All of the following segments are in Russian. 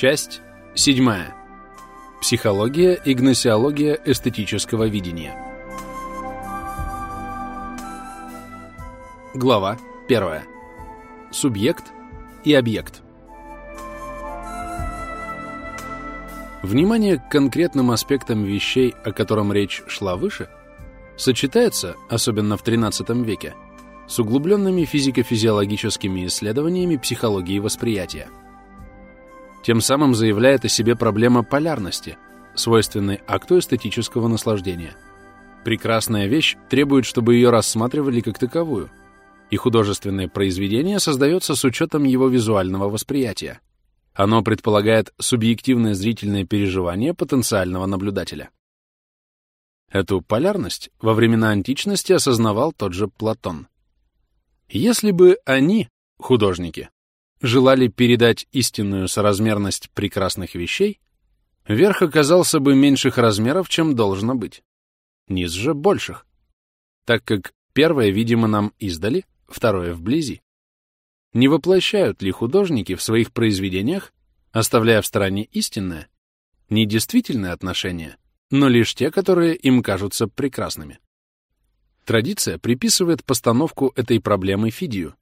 Часть 7. Психология и гносеология эстетического видения. Глава 1. Субъект и объект. Внимание к конкретным аспектам вещей, о котором речь шла выше, сочетается, особенно в XIII веке, с углубленными физико-физиологическими исследованиями психологии восприятия. Тем самым заявляет о себе проблема полярности, свойственной акту эстетического наслаждения. Прекрасная вещь требует, чтобы ее рассматривали как таковую, и художественное произведение создается с учетом его визуального восприятия. Оно предполагает субъективное зрительное переживание потенциального наблюдателя. Эту полярность во времена античности осознавал тот же Платон. Если бы они, художники, желали передать истинную соразмерность прекрасных вещей, верх оказался бы меньших размеров, чем должно быть, низ же больших, так как первое видимо нам издали, второе вблизи. Не воплощают ли художники в своих произведениях, оставляя в стороне истинное, не действительные отношения, но лишь те, которые им кажутся прекрасными? Традиция приписывает постановку этой проблемы Фидию,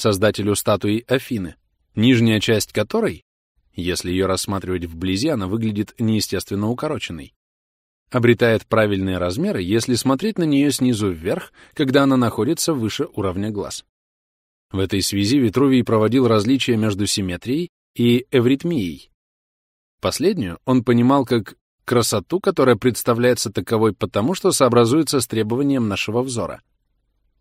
создателю статуи Афины, нижняя часть которой, если ее рассматривать вблизи, она выглядит неестественно укороченной, обретает правильные размеры, если смотреть на нее снизу вверх, когда она находится выше уровня глаз. В этой связи Витрувий проводил различия между симметрией и эвритмией. Последнюю он понимал как красоту, которая представляется таковой потому, что сообразуется с требованием нашего взора.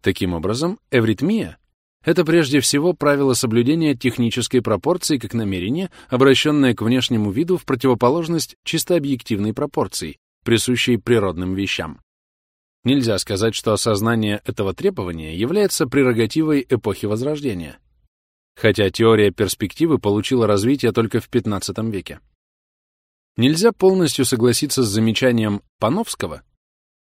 Таким образом, эвритмия — это прежде всего правило соблюдения технической пропорции как намерение, обращенное к внешнему виду в противоположность чисто объективной пропорции, присущей природным вещам. Нельзя сказать, что осознание этого требования является прерогативой эпохи Возрождения, хотя теория перспективы получила развитие только в XV веке. Нельзя полностью согласиться с замечанием Пановского,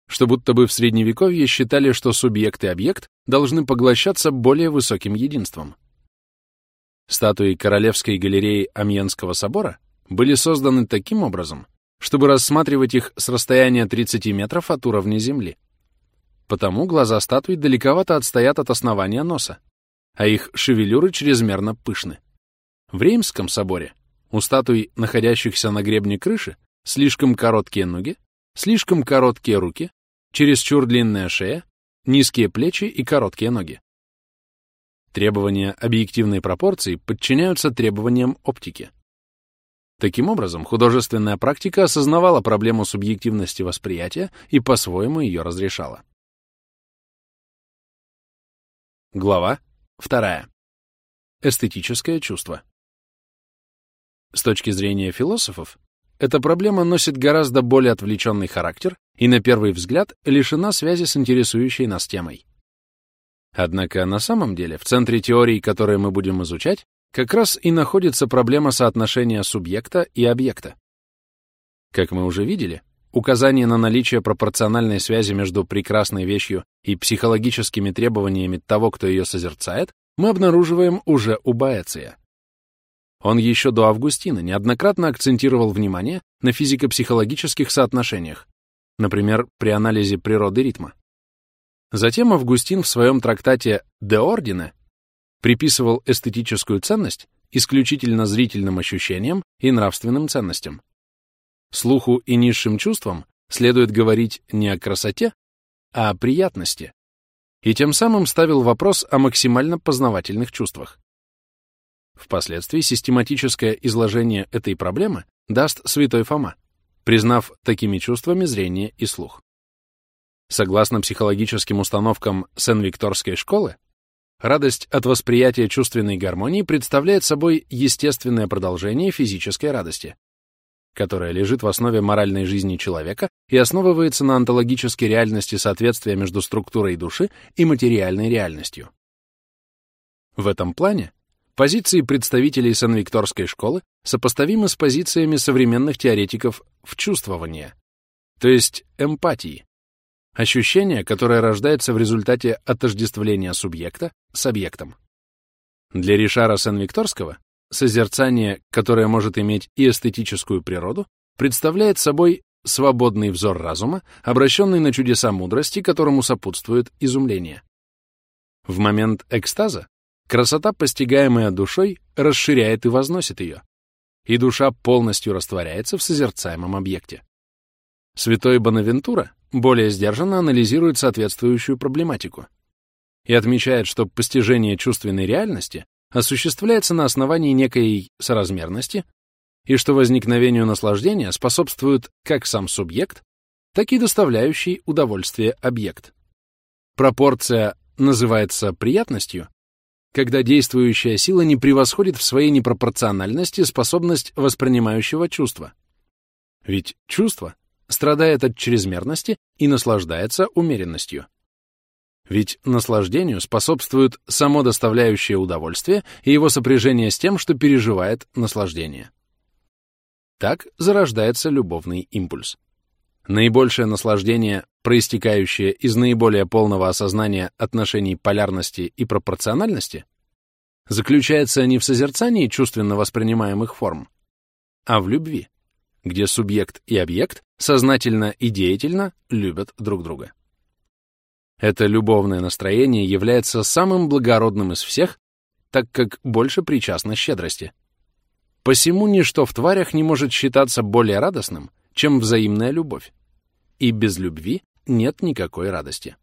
что будто бы в Средневековье считали, что субъект и объект должны поглощаться более высоким единством. Статуи Королевской галереи Амьенского собора были созданы таким образом, чтобы рассматривать их с расстояния 30 метров от уровня земли. Потому глаза статуй далековато отстоят от основания носа, а их шевелюры чрезмерно пышны. В Реймском соборе у статуй, находящихся на гребне крыши, слишком короткие ноги, слишком короткие руки, чересчур длинная шея, низкие плечи и короткие ноги. Требования объективной пропорции подчиняются требованиям оптики. Таким образом, художественная практика осознавала проблему субъективности восприятия и по-своему ее разрешала. Глава 2. Эстетическое чувство. С точки зрения философов, эта проблема носит гораздо более отвлеченный характер и, на первый взгляд, лишена связи с интересующей нас темой. Однако на самом деле в центре теории, которые мы будем изучать, как раз и находится проблема соотношения субъекта и объекта. Как мы уже видели, указание на наличие пропорциональной связи между прекрасной вещью и психологическими требованиями того, кто ее созерцает, мы обнаруживаем уже у Боэция. Он еще до Августина неоднократно акцентировал внимание на физико-психологических соотношениях, например, при анализе природы ритма. Затем Августин в своем трактате «De Ordine» приписывал эстетическую ценность исключительно зрительным ощущениям и нравственным ценностям. Слуху и низшим чувствам следует говорить не о красоте, а о приятности, и тем самым ставил вопрос о максимально познавательных чувствах. Впоследствии систематическое изложение этой проблемы даст святой Фома, признав такими чувствами зрение и слух. Согласно психологическим установкам Сен-Викторской школы, радость от восприятия чувственной гармонии представляет собой естественное продолжение физической радости, которая лежит в основе моральной жизни человека и основывается на онтологической реальности соответствия между структурой души и материальной реальностью. В этом плане Позиции представителей Сан-Викторской школы сопоставимы с позициями современных теоретиков в чувствовании, то есть эмпатии, ощущение, которое рождается в результате отождествления субъекта с объектом. Для Ришара Сен-Викторского созерцание, которое может иметь и эстетическую природу, представляет собой свободный взор разума, обращенный на чудеса мудрости, которому сопутствует изумление. В момент экстаза красота, постигаемая душой, расширяет и возносит ее, и душа полностью растворяется в созерцаемом объекте. Святой Бонавентура более сдержанно анализирует соответствующую проблематику и отмечает, что постижение чувственной реальности осуществляется на основании некой соразмерности и что возникновению наслаждения способствует как сам субъект, так и доставляющий удовольствие объект. Пропорция называется приятностью, когда действующая сила не превосходит в своей непропорциональности способность воспринимающего чувства. Ведь чувство страдает от чрезмерности и наслаждается умеренностью. Ведь наслаждению способствует само доставляющее удовольствие и его сопряжение с тем, что переживает наслаждение. Так зарождается любовный импульс. Наибольшее наслаждение, проистекающее из наиболее полного осознания отношений полярности и пропорциональности, заключается не в созерцании чувственно воспринимаемых форм, а в любви, где субъект и объект сознательно и деятельно любят друг друга. Это любовное настроение является самым благородным из всех, так как больше причастно щедрости — Посему ничто в тварях не может считаться более радостным, чем взаимная любовь. И без любви нет никакой радости.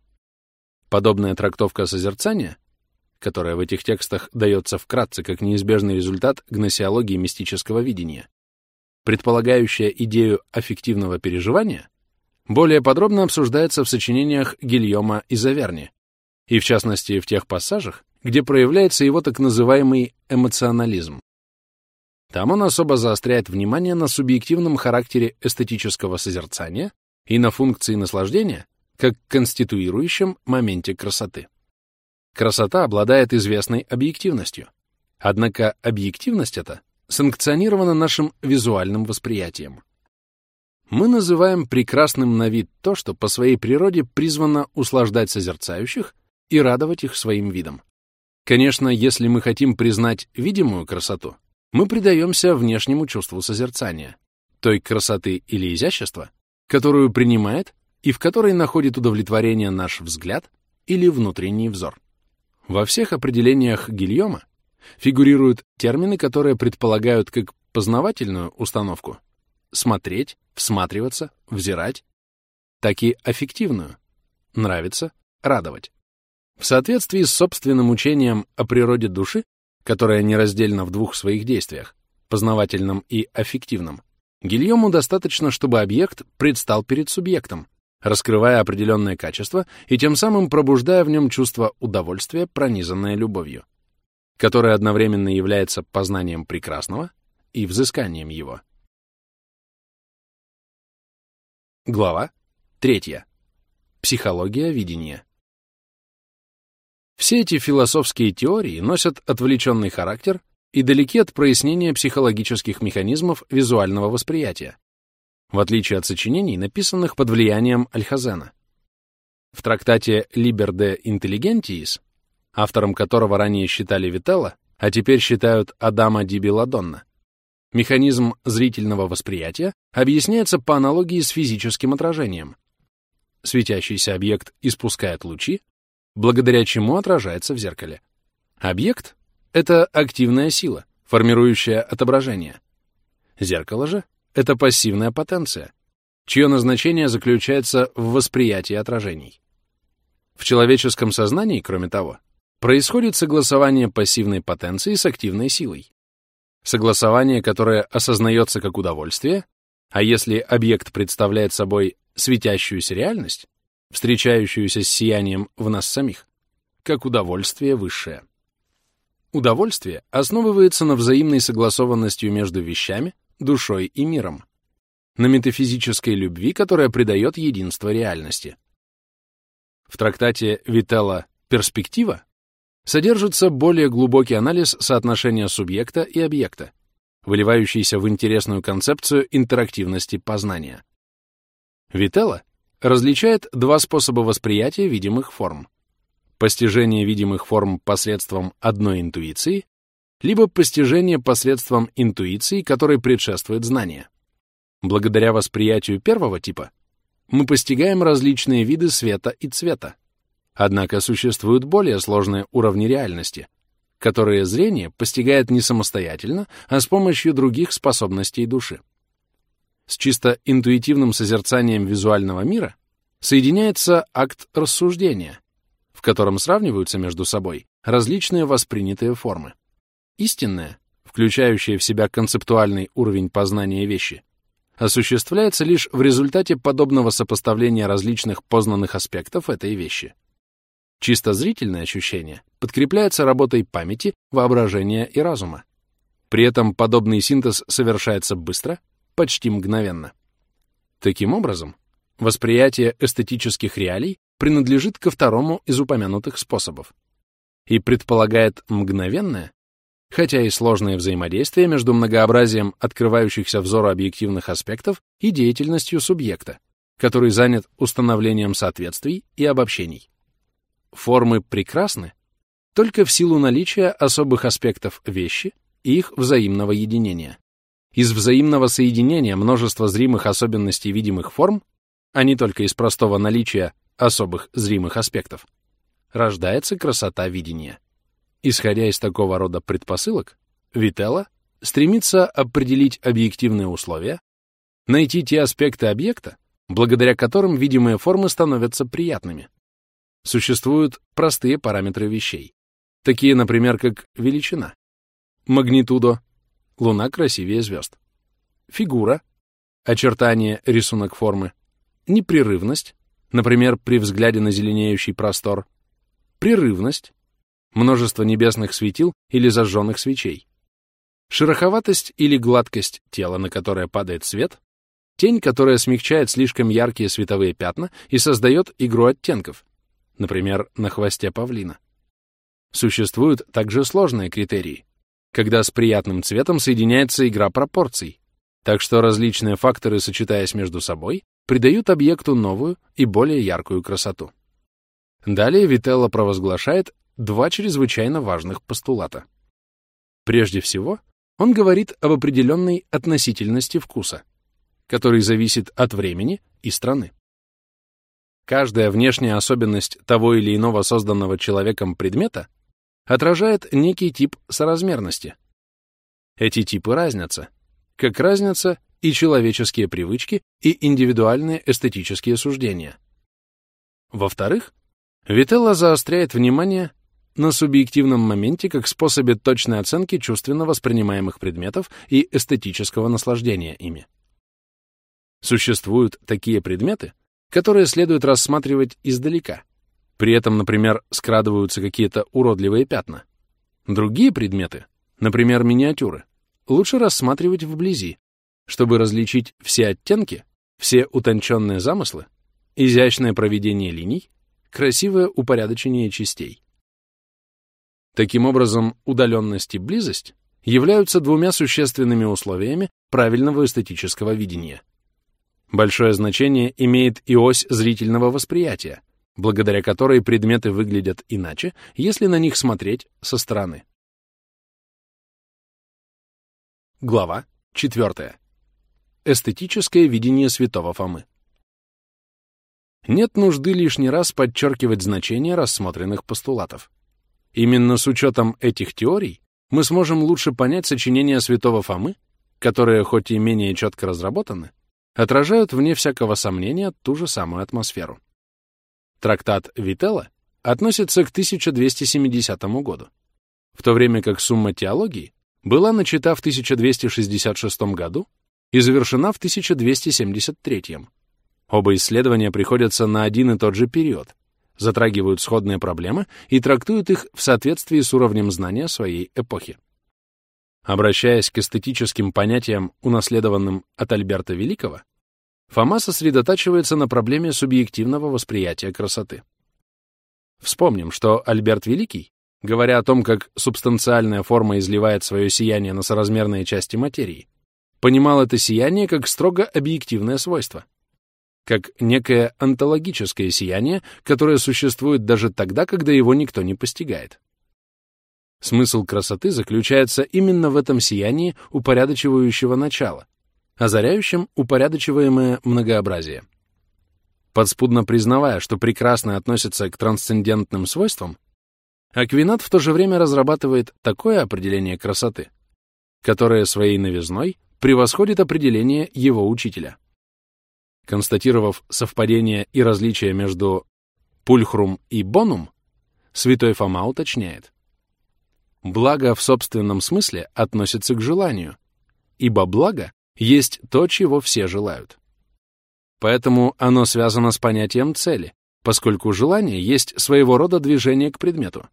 Подобная трактовка созерцания, которая в этих текстах дается вкратце как неизбежный результат гносеологии мистического видения, предполагающая идею аффективного переживания, более подробно обсуждается в сочинениях Гильома и Заверни, и в частности в тех пассажах, где проявляется его так называемый эмоционализм. Там он особо заостряет внимание на субъективном характере эстетического созерцания и на функции наслаждения как конституирующем моменте красоты. Красота обладает известной объективностью. Однако объективность эта санкционирована нашим визуальным восприятием. Мы называем прекрасным на вид то, что по своей природе призвано услаждать созерцающих и радовать их своим видом. Конечно, если мы хотим признать видимую красоту, мы предаемся внешнему чувству созерцания, той красоты или изящества, которую принимает и в которой находит удовлетворение наш взгляд или внутренний взор. Во всех определениях Гильома фигурируют термины, которые предполагают как познавательную установку — смотреть, всматриваться, взирать, так и аффективную — нравится, радовать. В соответствии с собственным учением о природе души, которая нераздельна в двух своих действиях — познавательном и аффективном, Гильому достаточно, чтобы объект предстал перед субъектом, раскрывая определенное качество и тем самым пробуждая в нем чувство удовольствия, пронизанное любовью, которое одновременно является познанием прекрасного и взысканием его. Глава 3. Психология видения. Все эти философские теории носят отвлеченный характер и далеки от прояснения психологических механизмов визуального восприятия, в отличие от сочинений, написанных под влиянием Альхазена. В трактате «Liber de Intelligentiis», автором которого ранее считали Вителла, а теперь считают Адама Ди Беладонна, механизм зрительного восприятия объясняется по аналогии с физическим отражением. Светящийся объект испускает лучи, благодаря чему отражается в зеркале. Объект — это активная сила, формирующая отображение. Зеркало же — это пассивная потенция, чье назначение заключается в восприятии отражений. В человеческом сознании, кроме того, происходит согласование пассивной потенции с активной силой. Согласование, которое осознается как удовольствие, а если объект представляет собой светящуюся реальность, встречающуюся с сиянием в нас самих, как удовольствие высшее. Удовольствие основывается на взаимной согласованностью между вещами, душой и миром, на метафизической любви, которая придает единство реальности. В трактате Вителла «Перспектива» содержится более глубокий анализ соотношения субъекта и объекта, выливающийся в интересную концепцию интерактивности познания. Вителла различает два способа восприятия видимых форм. Постижение видимых форм посредством одной интуиции либо постижение посредством интуиции, которой предшествует знание. Благодаря восприятию первого типа мы постигаем различные виды света и цвета. Однако существуют более сложные уровни реальности, которые зрение постигает не самостоятельно, а с помощью других способностей души. С чисто интуитивным созерцанием визуального мира соединяется акт рассуждения, котором сравниваются между собой различные воспринятые формы. Истинное, включающее в себя концептуальный уровень познания вещи, осуществляется лишь в результате подобного сопоставления различных познанных аспектов этой вещи. Чисто зрительное ощущение подкрепляется работой памяти, воображения и разума. При этом подобный синтез совершается быстро, почти мгновенно. Таким образом, восприятие эстетических реалий принадлежит ко второму из упомянутых способов и предполагает мгновенное, хотя и сложное взаимодействие между многообразием открывающихся взору объективных аспектов и деятельностью субъекта, который занят установлением соответствий и обобщений. Формы прекрасны только в силу наличия особых аспектов вещи и их взаимного единения. Из взаимного соединения множества зримых особенностей видимых форм, а не только из простого наличия особых зримых аспектов, рождается красота видения. Исходя из такого рода предпосылок, Вителла стремится определить объективные условия, найти те аспекты объекта, благодаря которым видимые формы становятся приятными. Существуют простые параметры вещей, такие, например, как величина, магнитудо, луна красивее звезд, фигура, очертание, рисунок формы, непрерывность, например, при взгляде на зеленеющий простор, прерывность, множество небесных светил или зажженных свечей. Шероховатость или гладкость тела, на которое падает свет, тень, которая смягчает слишком яркие световые пятна и создает игру оттенков, например, на хвосте павлина. Существуют также сложные критерии, когда с приятным цветом соединяется игра пропорций, так что различные факторы, сочетаясь между собой, придают объекту новую и более яркую красоту. Далее Вителло провозглашает два чрезвычайно важных постулата. Прежде всего, он говорит об определенной относительности вкуса, который зависит от времени и страны. Каждая внешняя особенность того или иного созданного человеком предмета отражает некий тип соразмерности. Эти типы разнятся, как разнятся и человеческие привычки, и индивидуальные эстетические суждения. Во-вторых, Вителла заостряет внимание на субъективном моменте как способе точной оценки чувственно воспринимаемых предметов и эстетического наслаждения ими. Существуют такие предметы, которые следует рассматривать издалека. При этом, например, скрадываются какие-то уродливые пятна. Другие предметы, например, миниатюры, лучше рассматривать вблизи, чтобы различить все оттенки, все утонченные замыслы, изящное проведение линий, красивое упорядочение частей. Таким образом, удаленность и близость являются двумя существенными условиями правильного эстетического видения. Большое значение имеет и ось зрительного восприятия, благодаря которой предметы выглядят иначе, если на них смотреть со стороны. Глава 4. Эстетическое видение святого Фомы. Нет нужды лишний раз подчеркивать значение рассмотренных постулатов. Именно с учетом этих теорий мы сможем лучше понять сочинения святого Фомы, которые, хоть и менее четко разработаны, отражают, вне всякого сомнения, ту же самую атмосферу. Трактат Вителла относится к 1270 году, в то время как сумма теологии была начата в 1266 году и завершена в 1273. Оба исследования приходятся на один и тот же период, затрагивают сходные проблемы и трактуют их в соответствии с уровнем знания своей эпохи. Обращаясь к эстетическим понятиям, унаследованным от Альберта Великого, Фома сосредотачивается на проблеме субъективного восприятия красоты. Вспомним, что Альберт Великий, говоря о том, как субстанциальная форма изливает свое сияние на соразмерные части материи, понимал это сияние как строго объективное свойство — как некое онтологическое сияние, которое существует даже тогда, когда его никто не постигает. Смысл красоты заключается именно в этом сиянии упорядочивающего начала, озаряющем упорядочиваемое многообразие. Подспудно признавая, что прекрасное относится к трансцендентным свойствам, Аквинат в то же время разрабатывает такое определение красоты, которое своей новизной превосходит определение его учителя. Констатировав совпадение и различие между пульхрум и бонум, святой Фома уточняет. Благо в собственном смысле относится к желанию, ибо благо есть то, чего все желают. Поэтому оно связано с понятием цели, поскольку желание есть своего рода движение к предмету.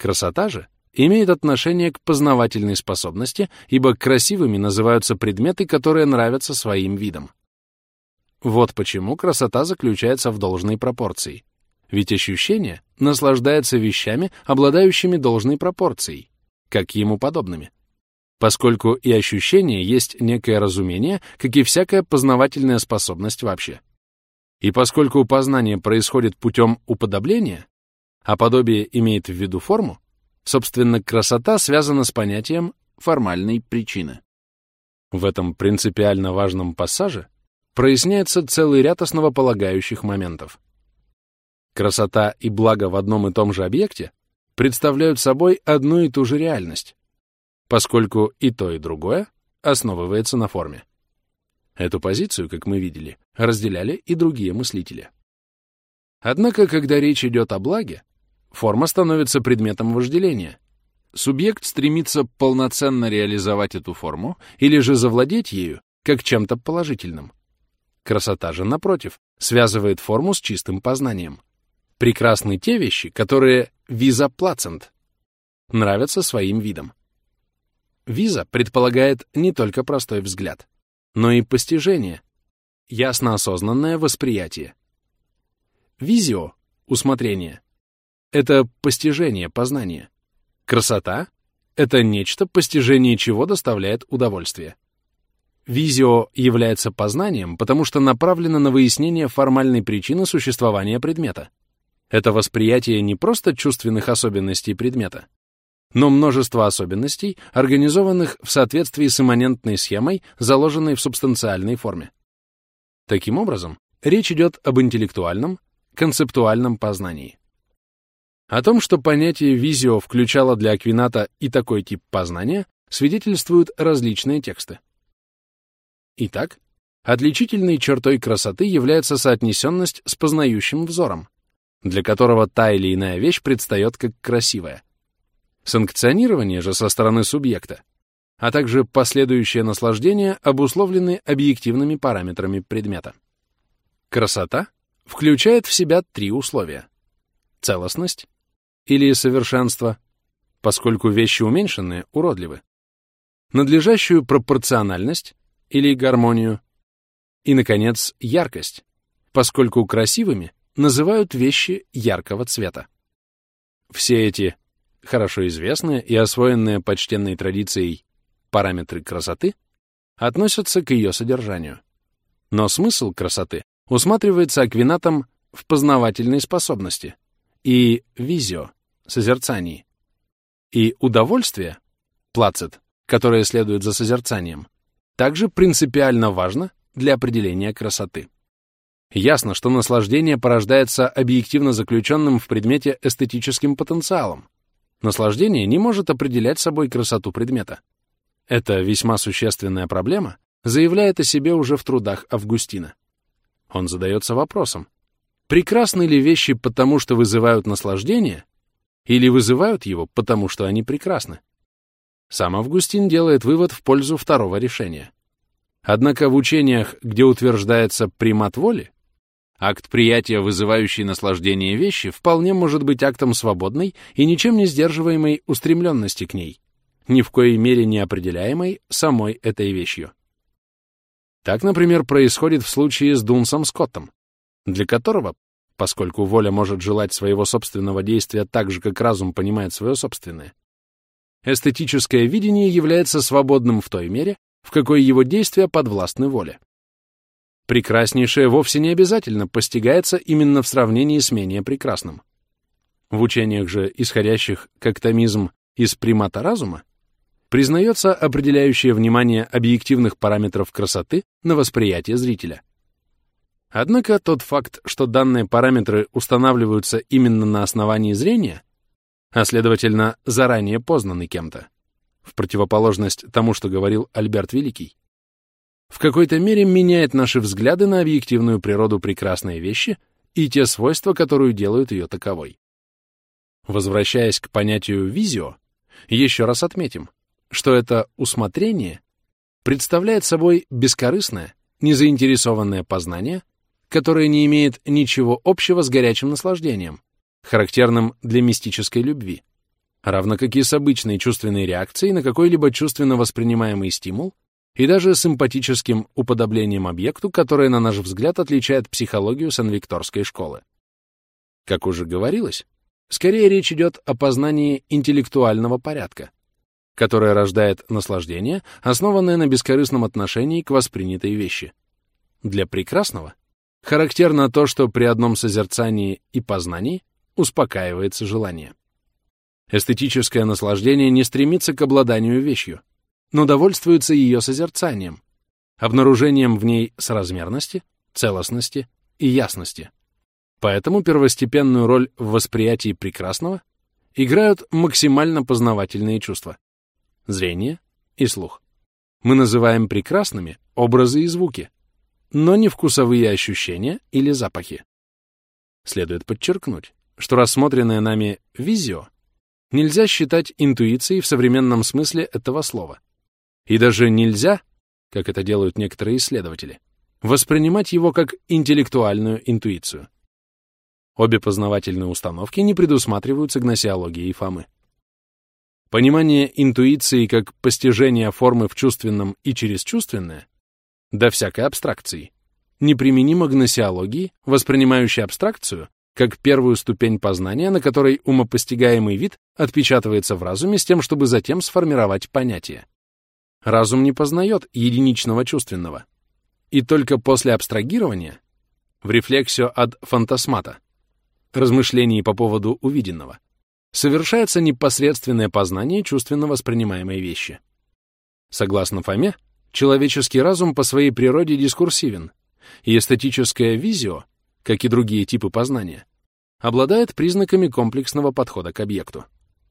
Красота же имеет отношение к познавательной способности, ибо красивыми называются предметы, которые нравятся своим видом. Вот почему красота заключается в должной пропорции. Ведь ощущение наслаждается вещами, обладающими должной пропорцией, как ему подобными. Поскольку и ощущение есть некое разумение, как и всякая познавательная способность вообще. И поскольку познание происходит путем уподобления, а подобие имеет в виду форму, собственно, красота связана с понятием формальной причины. В этом принципиально важном пассаже проясняется целый ряд основополагающих моментов. Красота и благо в одном и том же объекте представляют собой одну и ту же реальность, поскольку и то, и другое основывается на форме. Эту позицию, как мы видели, разделяли и другие мыслители. Однако, когда речь идет о благе, Форма становится предметом вожделения. Субъект стремится полноценно реализовать эту форму или же завладеть ею как чем-то положительным. Красота же, напротив, связывает форму с чистым познанием. Прекрасны те вещи, которые виза-плацент, нравятся своим видом. Виза предполагает не только простой взгляд, но и постижение, ясно осознанное восприятие. Визио — усмотрение — это постижение познания. Красота — это нечто, постижение чего доставляет удовольствие. Визио является познанием, потому что направлено на выяснение формальной причины существования предмета. Это восприятие не просто чувственных особенностей предмета, но множество особенностей, организованных в соответствии с имманентной схемой, заложенной в субстанциальной форме. Таким образом, речь идет об интеллектуальном, концептуальном познании. О том, что понятие «визио» включало для Аквината и такой тип познания, свидетельствуют различные тексты. Итак, отличительной чертой красоты является соотнесенность с познающим взором, для которого та или иная вещь предстает как красивая. Санкционирование же со стороны субъекта, а также последующее наслаждение обусловлены объективными параметрами предмета. Красота включает в себя три условия — целостность, или совершенство, поскольку вещи уменьшенные уродливы, надлежащую пропорциональность или гармонию, и, наконец, яркость, поскольку красивыми называют вещи яркого цвета. Все эти хорошо известные и освоенные почтенной традицией параметры красоты относятся к ее содержанию. Но смысл красоты усматривается аквинатом в познавательной способности и визио, созерцании. И удовольствие, плацет, которое следует за созерцанием, также принципиально важно для определения красоты. Ясно, что наслаждение порождается объективно заключенным в предмете эстетическим потенциалом. Наслаждение не может определять собой красоту предмета. Эта весьма существенная проблема заявляет о себе уже в трудах Августина. Он задается вопросом, прекрасны ли вещи потому, что вызывают наслаждение, или вызывают его, потому что они прекрасны. Сам Августин делает вывод в пользу второго решения. Однако в учениях, где утверждается примат воли, акт приятия, вызывающий наслаждение вещи, вполне может быть актом свободной и ничем не сдерживаемой устремленности к ней, ни в коей мере не определяемой самой этой вещью. Так, например, происходит в случае с Дунсом Скоттом, для которого поскольку воля может желать своего собственного действия так же, как разум понимает свое собственное. Эстетическое видение является свободным в той мере, в какой его действия подвластны воле. Прекраснейшее вовсе не обязательно постигается именно в сравнении с менее прекрасным. В учениях же, исходящих как томизм из примата разума, признается определяющее внимание объективных параметров красоты на восприятие зрителя. Однако тот факт, что данные параметры устанавливаются именно на основании зрения, а следовательно, заранее познаны кем-то, в противоположность тому, что говорил Альберт Великий, в какой-то мере меняет наши взгляды на объективную природу прекрасной вещи и те свойства, которые делают ее таковой. Возвращаясь к понятию «визио», еще раз отметим, что это усмотрение представляет собой бескорыстное, незаинтересованное познание, которое не имеет ничего общего с горячим наслаждением, характерным для мистической любви, равно как и с обычной чувственной реакцией на какой-либо чувственно воспринимаемый стимул и даже с симпатическим уподоблением объекту, которое, на наш взгляд, отличает психологию санвикторской школы. Как уже говорилось, скорее речь идет о познании интеллектуального порядка, которое рождает наслаждение, основанное на бескорыстном отношении к воспринятой вещи. Для прекрасного характерно то, что при одном созерцании и познании успокаивается желание. Эстетическое наслаждение не стремится к обладанию вещью, но довольствуется ее созерцанием, обнаружением в ней соразмерности, целостности и ясности. Поэтому первостепенную роль в восприятии прекрасного играют максимально познавательные чувства — зрение и слух. Мы называем прекрасными образы и звуки, но не вкусовые ощущения или запахи. Следует подчеркнуть, что рассмотренное нами визио нельзя считать интуицией в современном смысле этого слова — и даже нельзя, как это делают некоторые исследователи, воспринимать его как интеллектуальную интуицию. Обе познавательные установки не предусматриваются гносеологией Фомы. Понимание интуиции как постижение формы в чувственном и через чувственное, до всякой абстракции, неприменимо к гносеологии, воспринимающей абстракцию как первую ступень познания, на которой умопостигаемый вид отпечатывается в разуме с тем, чтобы затем сформировать понятие. Разум не познает единичного чувственного. И только после абстрагирования, в рефлексию ad фантасмата, размышлений по поводу увиденного, совершается непосредственное познание чувственно воспринимаемой вещи. Согласно Фоме, человеческий разум по своей природе дискурсивен, и эстетическое визио, как и другие типы познания, обладает признаками комплексного подхода к объекту.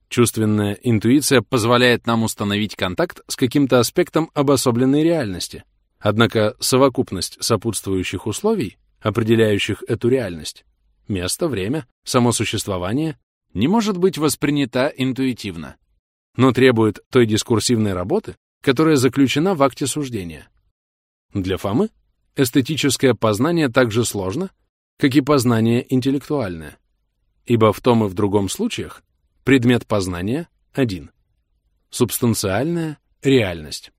Чувственная интуиция позволяет нам установить контакт с каким-то аспектом обособленной реальности. Однако совокупность сопутствующих условий, определяющих эту реальность, место, время, само существование, не может быть воспринята интуитивно, но требует той дискурсивной работы, которая заключена в акте суждения. Для Фомы эстетическое познание так же сложно, как и познание интеллектуальное, ибо в том и в другом случаях Предмет познания — один. Субстанциальная реальность.